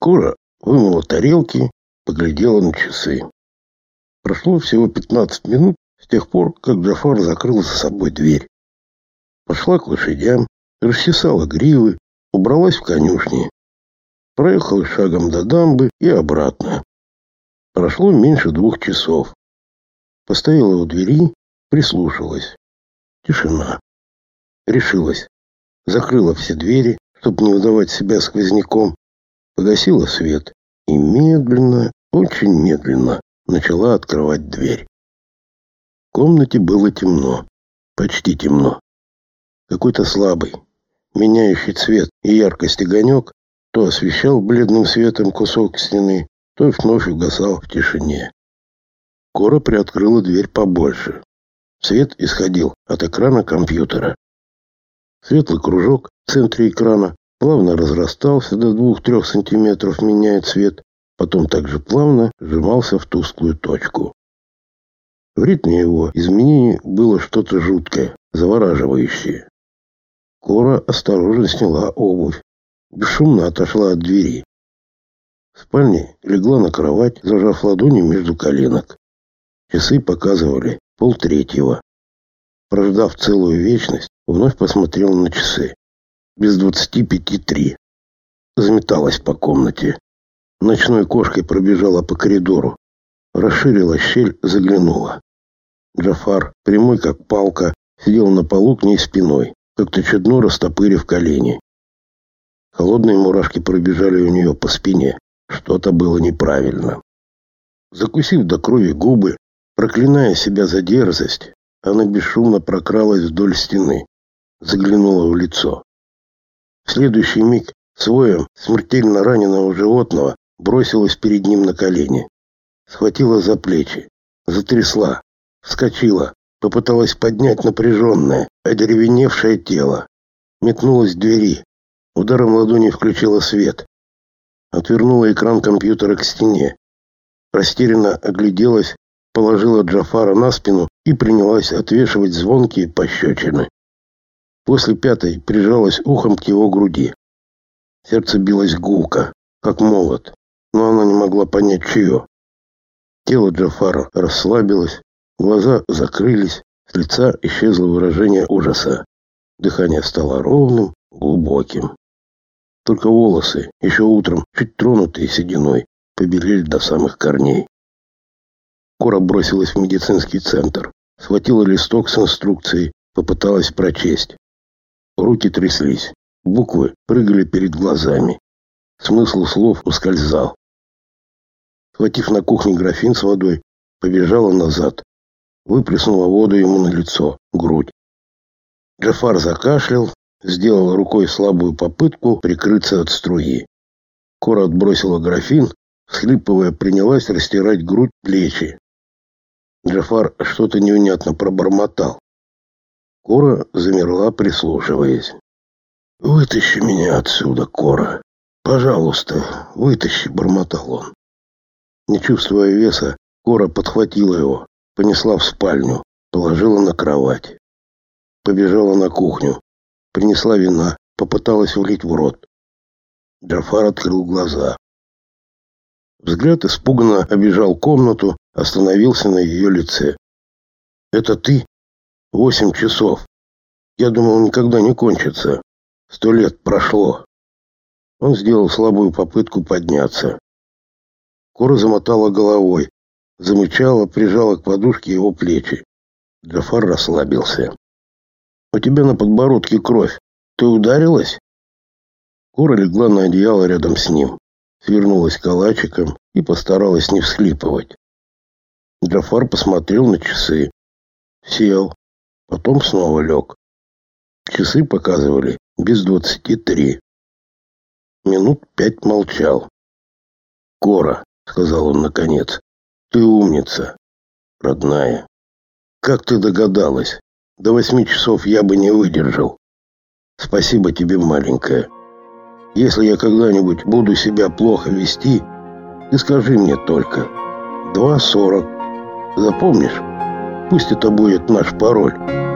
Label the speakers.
Speaker 1: Кора вымыла тарелки, поглядела на часы. Прошло всего 15 минут с тех пор, как Джафар закрыл за собой дверь. Пошла к лошадям, расчесала гривы, убралась в конюшни. Проехала шагом до дамбы и обратно. Прошло меньше двух часов. Постояла у двери, прислушалась. Тишина. Решилась. Закрыла все двери, чтобы не выдавать себя сквозняком. Погасила свет и медленно, очень медленно начала открывать дверь. В комнате было темно, почти темно. Какой-то слабый, меняющий цвет и яркость огонек то освещал бледным светом кусок стены, то вновь угасал в тишине. Кора приоткрыла дверь побольше. Свет исходил от экрана компьютера. Светлый кружок в центре экрана плавно разрастался до 2-3 сантиметров, меняя цвет, потом также плавно сжимался в тусклую точку. В ритме его изменений было что-то жуткое, завораживающее. Кора осторожно сняла обувь, бесшумно отошла от двери. В спальне легла на кровать, зажав ладони между коленок. Часы показывали полтретьего. Прождав целую вечность, вновь посмотрел на часы. Без двадцати пяти три. Заметалась по комнате. Ночной кошкой пробежала по коридору. Расширила щель, заглянула. Джафар, прямой как палка, сидел на полу к ней спиной, как-то чудно растопырив колени. Холодные мурашки пробежали у нее по спине. Что-то было неправильно. Закусив до крови губы, проклиная себя за дерзость, она бесшумно прокралась вдоль стены, заглянула в лицо. Следующий миг своем смертельно раненого животного бросилась перед ним на колени, схватила за плечи, затрясла, вскочила, попыталась поднять напряженное, одеревеневшее тело, метнулась к двери, ударом ладони включила свет, отвернула экран компьютера к стене, растерянно огляделась, положила Джафара на спину и принялась отвешивать звонкие пощечины. После пятой прижалась ухом к его груди. Сердце билось гулко, как молот, но она не могла понять, чье. Тело Джафара расслабилось, глаза закрылись, с лица исчезло выражение ужаса. Дыхание стало ровным, глубоким. Только волосы, еще утром чуть тронутые сединой, побелели до самых корней. Кора бросилась в медицинский центр, схватила листок с инструкцией, попыталась прочесть. Руки тряслись, буквы прыгали перед глазами. Смысл слов ускользал. Схватив на кухне графин с водой, побежала назад. Выплеснула воду ему на лицо, грудь. Джафар закашлял, сделала рукой слабую попытку прикрыться от струи. Кора отбросила графин, всхлипывая, принялась растирать грудь, плечи. Джафар что-то невнятно пробормотал. Кора замерла, прислушиваясь. «Вытащи меня отсюда, Кора. Пожалуйста, вытащи», — бормотал он. Не чувствуя веса, Кора подхватила его, понесла в спальню, положила на кровать. Побежала на кухню, Принесла вина, попыталась влить в рот. Джафар открыл глаза. Взгляд испуганно обежал комнату, остановился на ее лице. «Это ты? Восемь часов. Я думал, никогда не кончится. Сто лет прошло». Он сделал слабую попытку подняться. Кора замотала головой, замычала, прижала к подушке его плечи. Джафар расслабился. У тебя на подбородке кровь. Ты ударилась? Кора легла на одеяло рядом с ним, свернулась калачиком и постаралась не всхлипывать. Джафар посмотрел на часы, сел, потом снова лег. Часы показывали без двадцати три. Минут пять молчал. «Кора», — сказал он наконец, — «ты умница, родная. Как ты догадалась?» До восьми часов я бы не выдержал. Спасибо тебе, маленькая. Если я когда-нибудь буду себя плохо вести, ты скажи мне только. Два сорок. Запомнишь? Пусть это будет наш пароль.